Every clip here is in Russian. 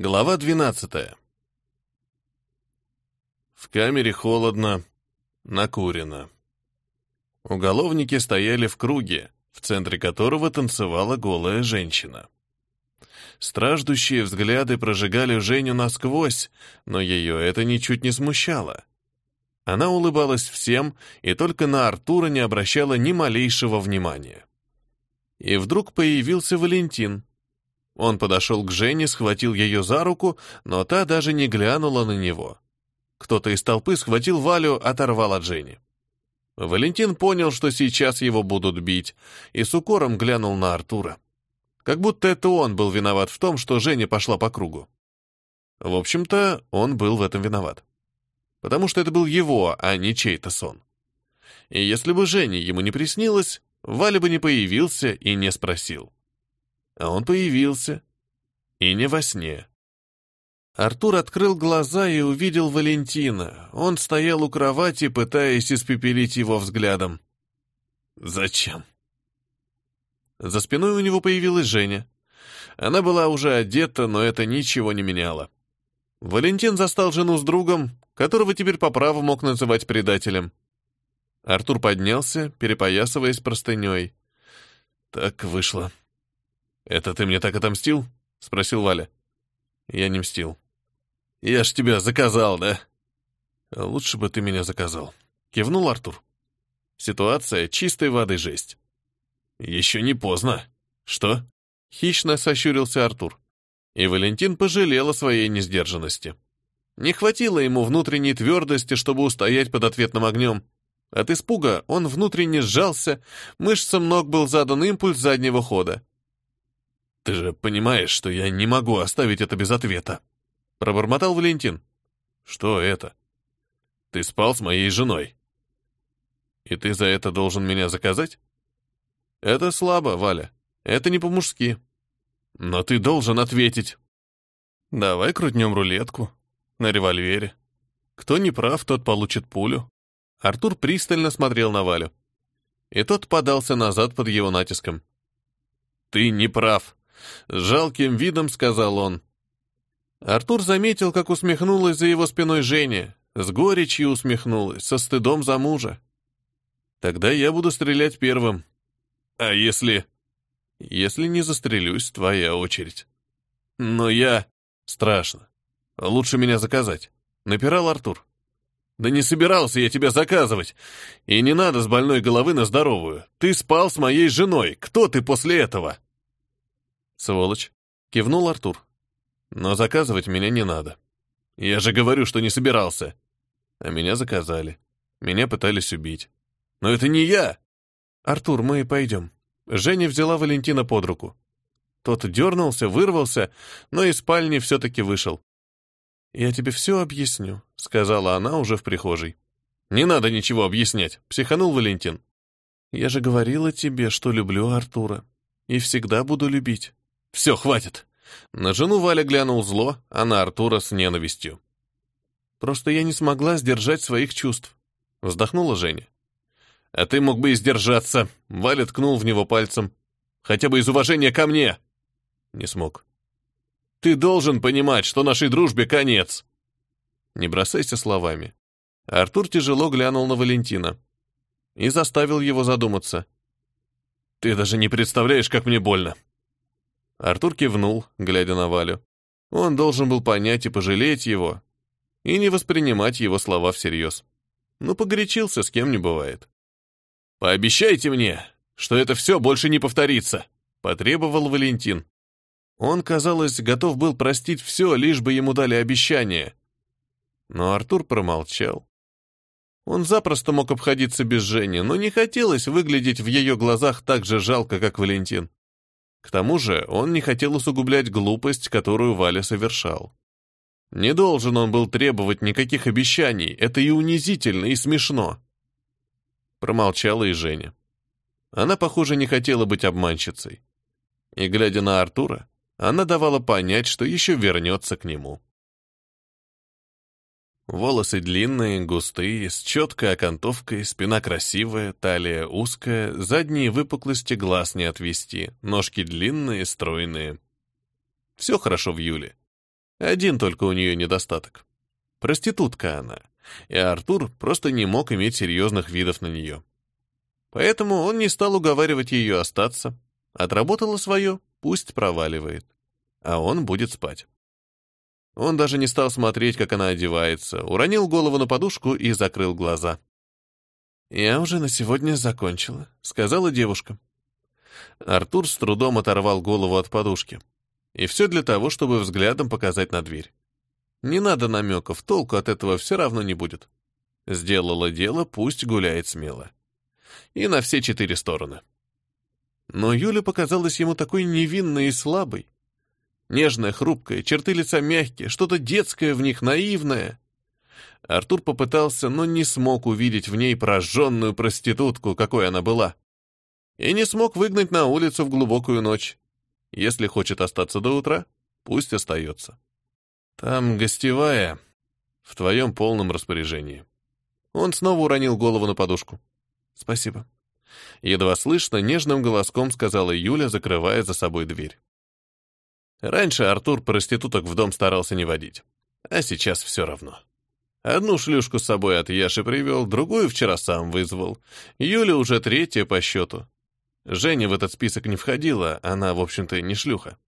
Глава 12. В камере холодно, накурено. Уголовники стояли в круге, в центре которого танцевала голая женщина. Страждущие взгляды прожигали Женю насквозь, но ее это ничуть не смущало. Она улыбалась всем и только на Артура не обращала ни малейшего внимания. И вдруг появился Валентин — он подошел к Жене, схватил ее за руку, но та даже не глянула на него. Кто-то из толпы схватил Валю, оторвал от Жени. Валентин понял, что сейчас его будут бить, и с укором глянул на Артура. Как будто это он был виноват в том, что Женя пошла по кругу. В общем-то, он был в этом виноват. Потому что это был его, а не чей-то сон. И если бы Женя ему не приснилось, Валя бы не появился и не спросил. А он появился. И не во сне. Артур открыл глаза и увидел Валентина. Он стоял у кровати, пытаясь испепелить его взглядом. «Зачем?» За спиной у него появилась Женя. Она была уже одета, но это ничего не меняло. Валентин застал жену с другом, которого теперь по праву мог называть предателем. Артур поднялся, перепоясываясь простыней. Так вышло. «Это ты мне так отомстил?» — спросил Валя. «Я не мстил». «Я ж тебя заказал, да?» «Лучше бы ты меня заказал», — кивнул Артур. Ситуация чистой воды жесть. «Еще не поздно. Что?» — хищно сощурился Артур. И Валентин пожалел о своей несдержанности. Не хватило ему внутренней твердости, чтобы устоять под ответным огнем. От испуга он внутренне сжался, мышцам ног был задан импульс заднего хода. «Ты же понимаешь, что я не могу оставить это без ответа», — пробормотал Валентин. «Что это?» «Ты спал с моей женой». «И ты за это должен меня заказать?» «Это слабо, Валя. Это не по-мужски». «Но ты должен ответить». «Давай крутнем рулетку. На револьвере. Кто не прав, тот получит пулю». Артур пристально смотрел на Валю. И тот подался назад под его натиском. «Ты не прав», с жалким видом сказал он. Артур заметил, как усмехнулась за его спиной Женя, с горечью усмехнулась, со стыдом за мужа. «Тогда я буду стрелять первым. А если...» «Если не застрелюсь, твоя очередь». «Но я...» «Страшно. Лучше меня заказать», — напирал Артур. «Да не собирался я тебя заказывать. И не надо с больной головы на здоровую. Ты спал с моей женой. Кто ты после этого?» «Сволочь!» — кивнул Артур. «Но заказывать меня не надо. Я же говорю, что не собирался. А меня заказали. Меня пытались убить. Но это не я!» «Артур, мы пойдем». Женя взяла Валентина под руку. Тот дернулся, вырвался, но из спальни все-таки вышел. «Я тебе все объясню», — сказала она уже в прихожей. «Не надо ничего объяснять», — психанул Валентин. «Я же говорила тебе, что люблю Артура. И всегда буду любить. Все, хватит. На жену Валя глянул зло, а на Артура с ненавистью. Просто я не смогла сдержать своих чувств. Вздохнула Женя. А ты мог бы и сдержаться. Валя ткнул в него пальцем. Хотя бы из уважения ко мне. Не смог. Ты должен понимать, что нашей дружбе конец. Не бросайся словами. Артур тяжело глянул на Валентина и заставил его задуматься. Ты даже не представляешь, как мне больно. Артур кивнул, глядя на Валю. Он должен был понять и пожалеть его, и не воспринимать его слова всерьез. Ну, погорячился, с кем не бывает. «Пообещайте мне, что это все больше не повторится», — потребовал Валентин. Он, казалось, готов был простить все, лишь бы ему дали обещание. Но Артур промолчал. Он запросто мог обходиться без Жени, но не хотелось выглядеть в ее глазах так же жалко, как Валентин. К тому же он не хотел усугублять глупость, которую Валя совершал. Не должен он был требовать никаких обещаний, это и унизительно, и смешно. Промолчала и Женя. Она, похоже, не хотела быть обманщицей. И, глядя на Артура, она давала понять, что еще вернется к нему. Волосы длинные, густые, с четкой окантовкой, спина красивая, талия узкая, задние выпуклости глаз не отвести, ножки длинные, стройные. Все хорошо в Юле. Один только у нее недостаток. Проститутка она, и Артур просто не мог иметь серьезных видов на нее. Поэтому он не стал уговаривать ее остаться. Отработала свое, пусть проваливает. А он будет спать. Он даже не стал смотреть, как она одевается, уронил голову на подушку и закрыл глаза. «Я уже на сегодня закончила», — сказала девушка. Артур с трудом оторвал голову от подушки. И все для того, чтобы взглядом показать на дверь. Не надо намеков, толку от этого все равно не будет. Сделала дело, пусть гуляет смело. И на все четыре стороны. Но Юля показалась ему такой невинной и слабой. Нежная, хрупкая, черты лица мягкие, что-то детское в них, наивное. Артур попытался, но не смог увидеть в ней прожженную проститутку, какой она была. И не смог выгнать на улицу в глубокую ночь. Если хочет остаться до утра, пусть остается. Там гостевая, в твоем полном распоряжении. Он снова уронил голову на подушку. Спасибо. Едва слышно, нежным голоском сказала Юля, закрывая за собой дверь. Раньше Артур проституток в дом старался не водить, а сейчас все равно. Одну шлюшку с собой от Яши привел, другую вчера сам вызвал. Юля уже третья по счету. Женя в этот список не входила, она, в общем-то, не шлюха.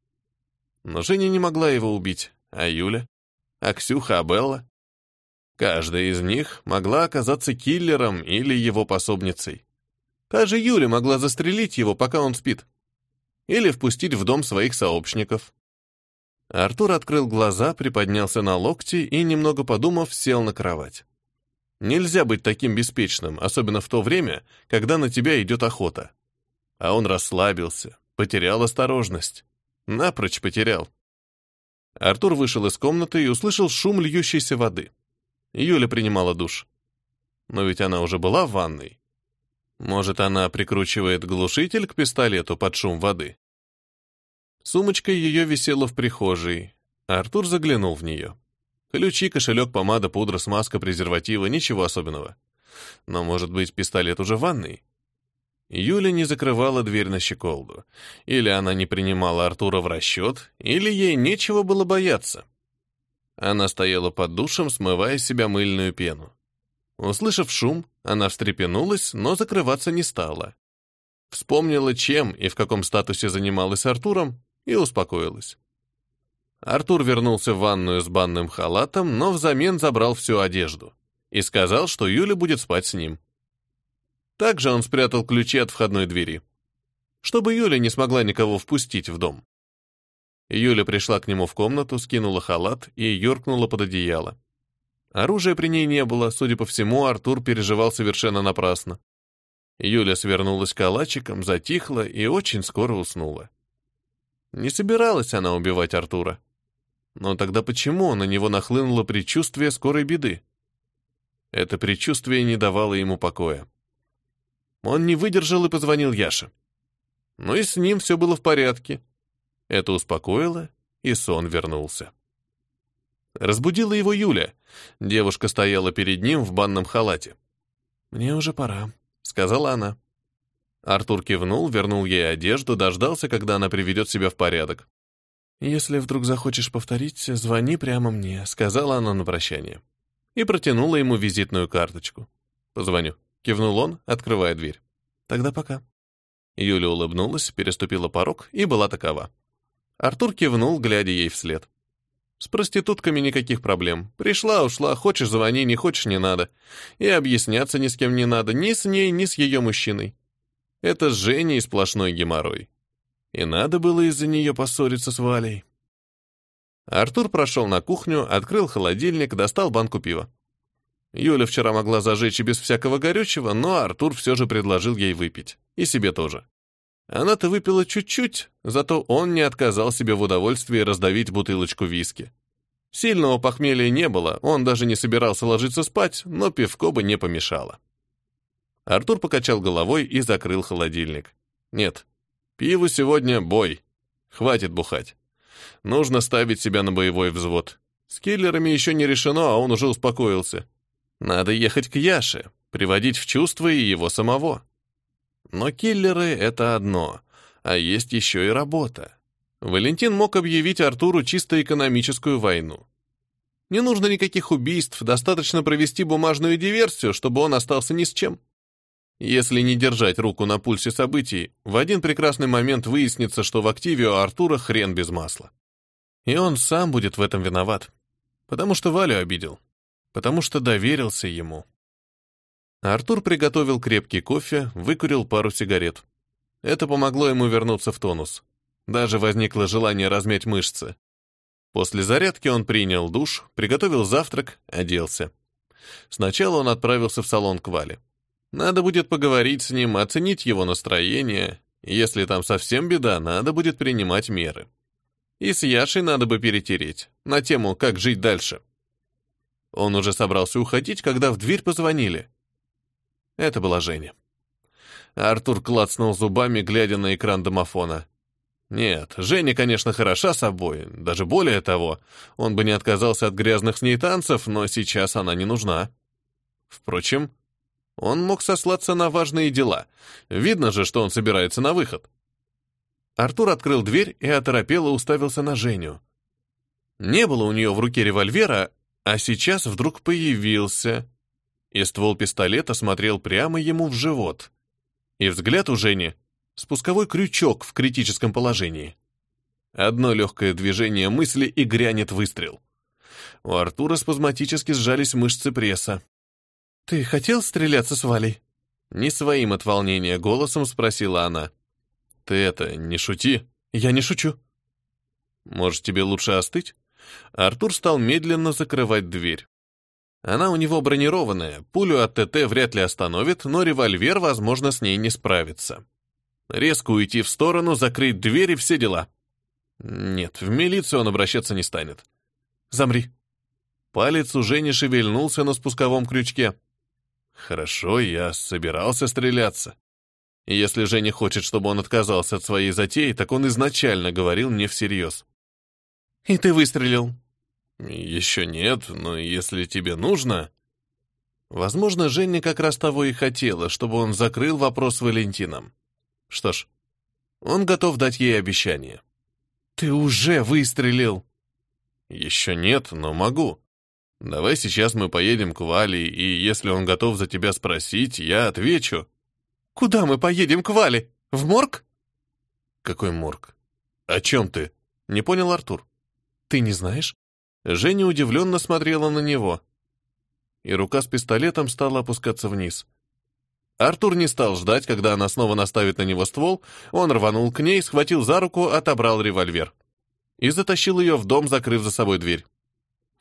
Но Женя не могла его убить, а Юля? А Ксюха, а Белла? Каждая из них могла оказаться киллером или его пособницей. Та же Юля могла застрелить его, пока он спит. Или впустить в дом своих сообщников. Артур открыл глаза, приподнялся на локти и, немного подумав, сел на кровать. Нельзя быть таким беспечным, особенно в то время, когда на тебя идет охота. А он расслабился, потерял осторожность. Напрочь потерял. Артур вышел из комнаты и услышал шум льющейся воды. Юля принимала душ. Но ведь она уже была в ванной. Может, она прикручивает глушитель к пистолету под шум воды? Сумочка ее висела в прихожей. Артур заглянул в нее. Ключи, кошелек, помада, пудра, смазка, презерватива, ничего особенного. Но, может быть, пистолет уже в ванной? Юля не закрывала дверь на щеколду. Или она не принимала Артура в расчет, или ей нечего было бояться. Она стояла под душем, смывая с себя мыльную пену. Услышав шум, она встрепенулась, но закрываться не стала. Вспомнила, чем и в каком статусе занималась Артуром, и успокоилась. Артур вернулся в ванную с банным халатом, но взамен забрал всю одежду и сказал, что Юля будет спать с ним. Также он спрятал ключи от входной двери, чтобы Юля не смогла никого впустить в дом. Юля пришла к нему в комнату, скинула халат и юркнула под одеяло. Оружия при ней не было, судя по всему, Артур переживал совершенно напрасно. Юля свернулась калачиком, затихла и очень скоро уснула. Не собиралась она убивать Артура. Но тогда почему на него нахлынуло предчувствие скорой беды? Это предчувствие не давало ему покоя. Он не выдержал и позвонил Яше. Но и с ним все было в порядке. Это успокоило, и сон вернулся. Разбудила его Юля. Девушка стояла перед ним в банном халате. «Мне уже пора», — сказала она. Артур кивнул, вернул ей одежду, дождался, когда она приведет себя в порядок. «Если вдруг захочешь повторить, звони прямо мне», — сказала она на прощание. И протянула ему визитную карточку. «Позвоню». Кивнул он, открывая дверь. Тогда пока. Юля улыбнулась, переступила порог и была такова. Артур кивнул, глядя ей вслед. С проститутками никаких проблем. Пришла, ушла, хочешь звони, не хочешь не надо. И объясняться ни с кем не надо, ни с ней, ни с ее мужчиной. Это с Женей сплошной геморрой. И надо было из-за нее поссориться с Валей. Артур прошел на кухню, открыл холодильник, достал банку пива. Юля вчера могла зажечь и без всякого горючего, но Артур все же предложил ей выпить. И себе тоже. Она-то выпила чуть-чуть, зато он не отказал себе в удовольствии раздавить бутылочку виски. Сильного похмелья не было, он даже не собирался ложиться спать, но пивко бы не помешало. Артур покачал головой и закрыл холодильник. Нет, пиву сегодня бой. Хватит бухать. Нужно ставить себя на боевой взвод. С киллерами еще не решено, а он уже успокоился. Надо ехать к Яше, приводить в чувство и его самого. Но киллеры — это одно, а есть еще и работа. Валентин мог объявить Артуру чисто экономическую войну. Не нужно никаких убийств, достаточно провести бумажную диверсию, чтобы он остался ни с чем. Если не держать руку на пульсе событий, в один прекрасный момент выяснится, что в активе у Артура хрен без масла. И он сам будет в этом виноват. Потому что Валю обидел. Потому что доверился ему. Артур приготовил крепкий кофе, выкурил пару сигарет. Это помогло ему вернуться в тонус. Даже возникло желание размять мышцы. После зарядки он принял душ, приготовил завтрак, оделся. Сначала он отправился в салон к Вале. Надо будет поговорить с ним, оценить его настроение. Если там совсем беда, надо будет принимать меры. И с Яшей надо бы перетереть, на тему «Как жить дальше?». Он уже собрался уходить, когда в дверь позвонили. Это была Женя. Артур клацнул зубами, глядя на экран домофона. Нет, Женя, конечно, хороша собой, даже более того, он бы не отказался от грязных с ней танцев, но сейчас она не нужна. Впрочем, он мог сослаться на важные дела. Видно же, что он собирается на выход. Артур открыл дверь и оторопело уставился на Женю. Не было у нее в руке револьвера, а сейчас вдруг появился. И ствол пистолета смотрел прямо ему в живот. И взгляд у Жени — спусковой крючок в критическом положении. Одно легкое движение мысли и грянет выстрел. У Артура спазматически сжались мышцы пресса. «Ты хотел стреляться с Валей?» Не своим от волнения голосом спросила она. «Ты это, не шути». «Я не шучу». «Может, тебе лучше остыть?» Артур стал медленно закрывать дверь. Она у него бронированная, пулю от ТТ вряд ли остановит, но револьвер, возможно, с ней не справится. Резко уйти в сторону, закрыть дверь и все дела. Нет, в милицию он обращаться не станет. Замри. Палец уже не шевельнулся на спусковом крючке. Хорошо, я собирался стреляться. Если Женя хочет, чтобы он отказался от своей затеи, так он изначально говорил мне всерьез. «И ты выстрелил?» «Еще нет, но если тебе нужно...» Возможно, Женя как раз того и хотела, чтобы он закрыл вопрос с Валентином. Что ж, он готов дать ей обещание. «Ты уже выстрелил!» «Еще нет, но могу. Давай сейчас мы поедем к Вале, и если он готов за тебя спросить, я отвечу. Куда мы поедем к Вале? В морг? Какой морг? О чем ты? Не понял Артур. Ты не знаешь? Женя удивленно смотрела на него. И рука с пистолетом стала опускаться вниз. Артур не стал ждать, когда она снова наставит на него ствол, он рванул к ней, схватил за руку, отобрал револьвер. И затащил ее в дом, закрыв за собой дверь.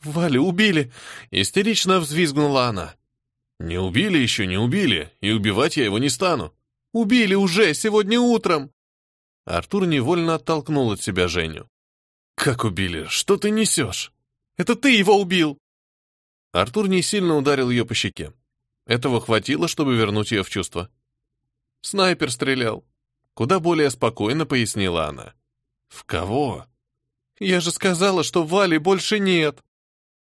«Валю убили!» — истерично взвизгнула она. «Не убили еще, не убили, и убивать я его не стану». «Убили уже, сегодня утром!» Артур невольно оттолкнул от себя Женю. «Как убили? Что ты несешь?» «Это ты его убил!» Артур не сильно ударил ее по щеке. Этого хватило, чтобы вернуть ее в чувство. «Снайпер стрелял». Куда более спокойно пояснила она. «В кого?» «Я же сказала, что Вали больше нет!»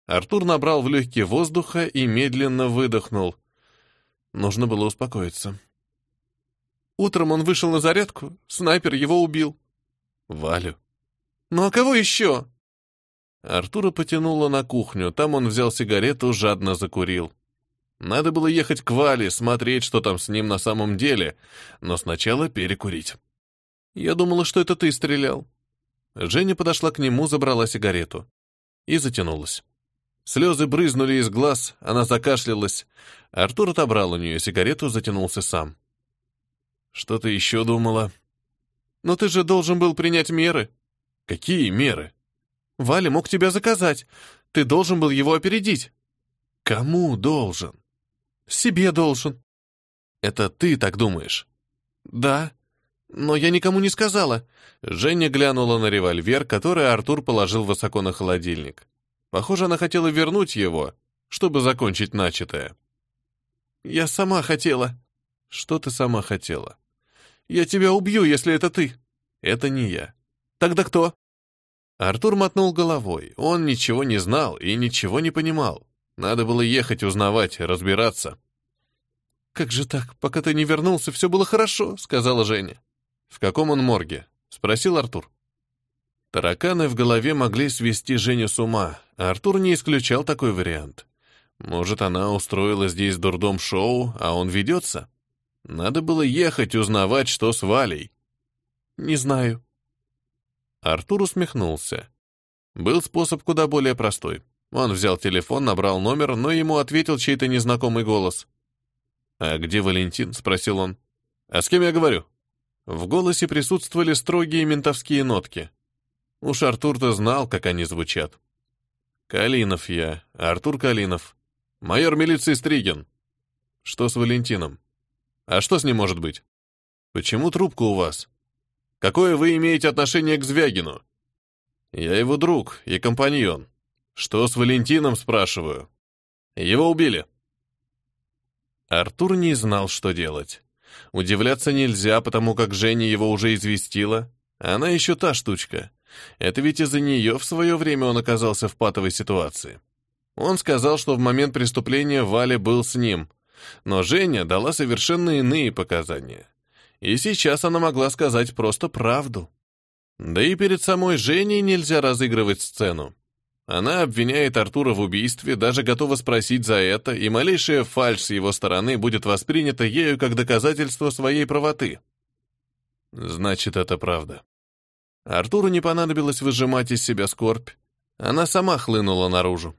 Артур набрал в легкие воздуха и медленно выдохнул. Нужно было успокоиться. Утром он вышел на зарядку, снайпер его убил. Валю. Ну а кого еще? Артура потянуло на кухню, там он взял сигарету, жадно закурил. Надо было ехать к Вале, смотреть, что там с ним на самом деле, но сначала перекурить. Я думала, что это ты стрелял. Женя подошла к нему, забрала сигарету и затянулась. Слезы брызнули из глаз, она закашлялась. Артур отобрал у нее сигарету, затянулся сам. «Что ты еще думала?» «Но ты же должен был принять меры». «Какие меры?» «Валя мог тебя заказать. Ты должен был его опередить». «Кому должен?» «Себе должен». «Это ты так думаешь?» «Да. Но я никому не сказала». Женя глянула на револьвер, который Артур положил высоко на холодильник. Похоже, она хотела вернуть его, чтобы закончить начатое. «Я сама хотела». «Что ты сама хотела?» «Я тебя убью, если это ты». «Это не я». «Тогда кто?» Артур мотнул головой. Он ничего не знал и ничего не понимал. Надо было ехать узнавать, разбираться. «Как же так? Пока ты не вернулся, все было хорошо», — сказала Женя. «В каком он морге?» — спросил Артур. Тараканы в голове могли свести Женю с ума, Артур не исключал такой вариант. Может, она устроила здесь дурдом-шоу, а он ведется? Надо было ехать узнавать, что с Валей. Не знаю. Артур усмехнулся. Был способ куда более простой. Он взял телефон, набрал номер, но ему ответил чей-то незнакомый голос. «А где Валентин?» — спросил он. «А с кем я говорю?» В голосе присутствовали строгие ментовские нотки. Уж Артур-то знал, как они звучат. «Калинов я, Артур Калинов. Майор милиции Стригин. Что с Валентином? А что с ним может быть? Почему трубка у вас? Какое вы имеете отношение к Звягину? Я его друг и компаньон. Что с Валентином, спрашиваю? Его убили. Артур не знал, что делать. Удивляться нельзя, потому как Женя его уже известила. Она еще та штучка. Это ведь из-за нее в свое время он оказался в патовой ситуации. Он сказал, что в момент преступления Валя был с ним, но Женя дала совершенно иные показания. И сейчас она могла сказать просто правду. Да и перед самой Женей нельзя разыгрывать сцену. Она обвиняет Артура в убийстве, даже готова спросить за это, и малейшая фальшь с его стороны будет воспринята ею как доказательство своей правоты. Значит, это правда. Артуру не понадобилось выжимать из себя скорбь. Она сама хлынула наружу.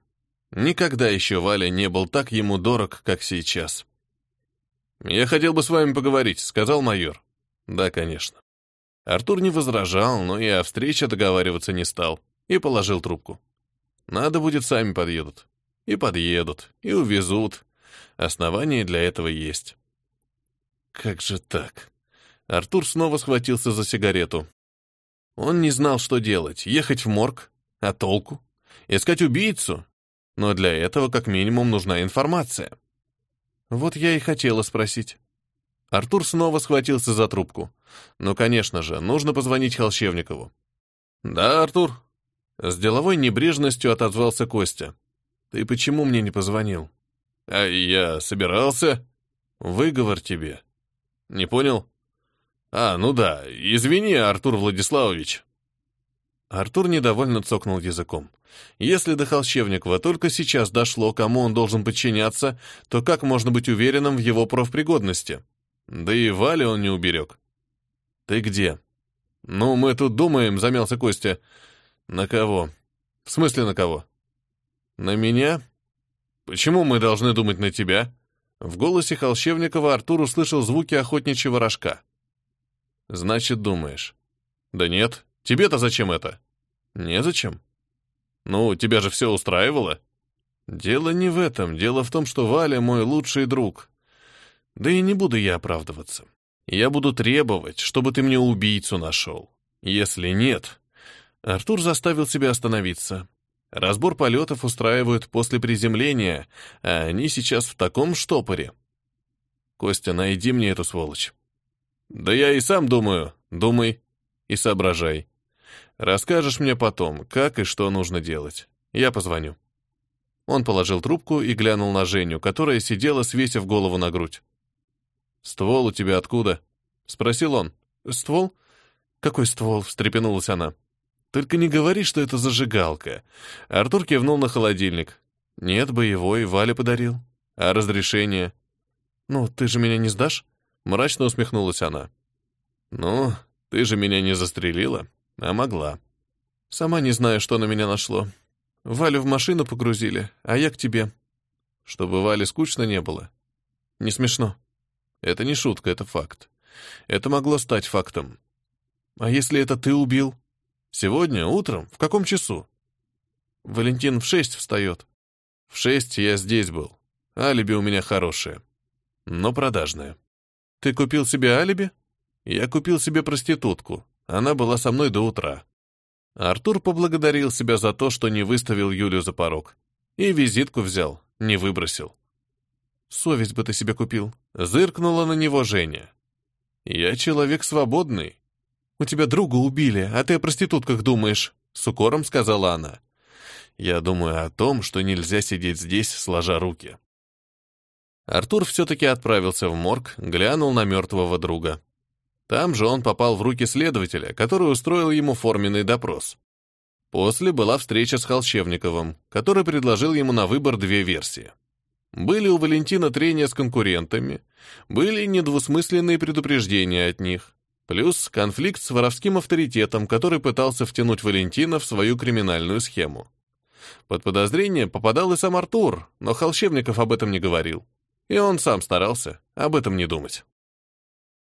Никогда еще Валя не был так ему дорог, как сейчас. «Я хотел бы с вами поговорить», — сказал майор. «Да, конечно». Артур не возражал, но и о встрече договариваться не стал, и положил трубку. «Надо будет, сами подъедут. И подъедут, и увезут. Основания для этого есть». «Как же так?» Артур снова схватился за сигарету. Он не знал, что делать. Ехать в морг? А толку? Искать убийцу? но для этого как минимум нужна информация. Вот я и хотела спросить. Артур снова схватился за трубку. Ну, конечно же, нужно позвонить Холщевникову. «Да, Артур?» С деловой небрежностью отозвался Костя. «Ты почему мне не позвонил?» «А я собирался...» «Выговор тебе». «Не понял?» «А, ну да, извини, Артур Владиславович». Артур недовольно цокнул языком. Если до Холщевникова только сейчас дошло, кому он должен подчиняться, то как можно быть уверенным в его профпригодности? Да и Вали он не уберег. «Ты где?» «Ну, мы тут думаем», — замялся Костя. «На кого?» «В смысле на кого?» «На меня?» «Почему мы должны думать на тебя?» В голосе Холщевникова Артур услышал звуки охотничьего рожка. «Значит, думаешь?» «Да нет. Тебе-то зачем это?» «Незачем. Ну, тебя же все устраивало?» «Дело не в этом. Дело в том, что Валя мой лучший друг. Да и не буду я оправдываться. Я буду требовать, чтобы ты мне убийцу нашел. Если нет...» Артур заставил себя остановиться. Разбор полетов устраивают после приземления, а они сейчас в таком штопоре. «Костя, найди мне эту сволочь». «Да я и сам думаю. Думай и соображай. Расскажешь мне потом, как и что нужно делать. Я позвоню». Он положил трубку и глянул на Женю, которая сидела, свесив голову на грудь. «Ствол у тебя откуда?» — спросил он. «Ствол? Какой ствол?» — встрепенулась она. «Только не говори, что это зажигалка». Артур кивнул на холодильник. «Нет, боевой, Валя подарил. А разрешение?» «Ну, ты же меня не сдашь?» Мрачно усмехнулась она. «Ну, ты же меня не застрелила?» А могла. Сама не знаю, что на меня нашло. Валю в машину погрузили, а я к тебе. Чтобы Вале скучно не было. Не смешно. Это не шутка, это факт. Это могло стать фактом. А если это ты убил? Сегодня, утром? В каком часу? Валентин в шесть встает. В шесть я здесь был. Алиби у меня хорошее. Но продажное. Ты купил себе алиби? Я купил себе проститутку. Она была со мной до утра. Артур поблагодарил себя за то, что не выставил Юлю за порог. И визитку взял, не выбросил. «Совесть бы ты себе купил», — зыркнула на него Женя. «Я человек свободный. У тебя друга убили, а ты о проститутках думаешь», — с укором сказала она. «Я думаю о том, что нельзя сидеть здесь, сложа руки». Артур все-таки отправился в морг, глянул на мертвого друга. Там же он попал в руки следователя, который устроил ему форменный допрос. После была встреча с Холщевниковым, который предложил ему на выбор две версии. Были у Валентина трения с конкурентами, были недвусмысленные предупреждения от них, плюс конфликт с воровским авторитетом, который пытался втянуть Валентина в свою криминальную схему. Под подозрение попадал и сам Артур, но Холщевников об этом не говорил. И он сам старался об этом не думать.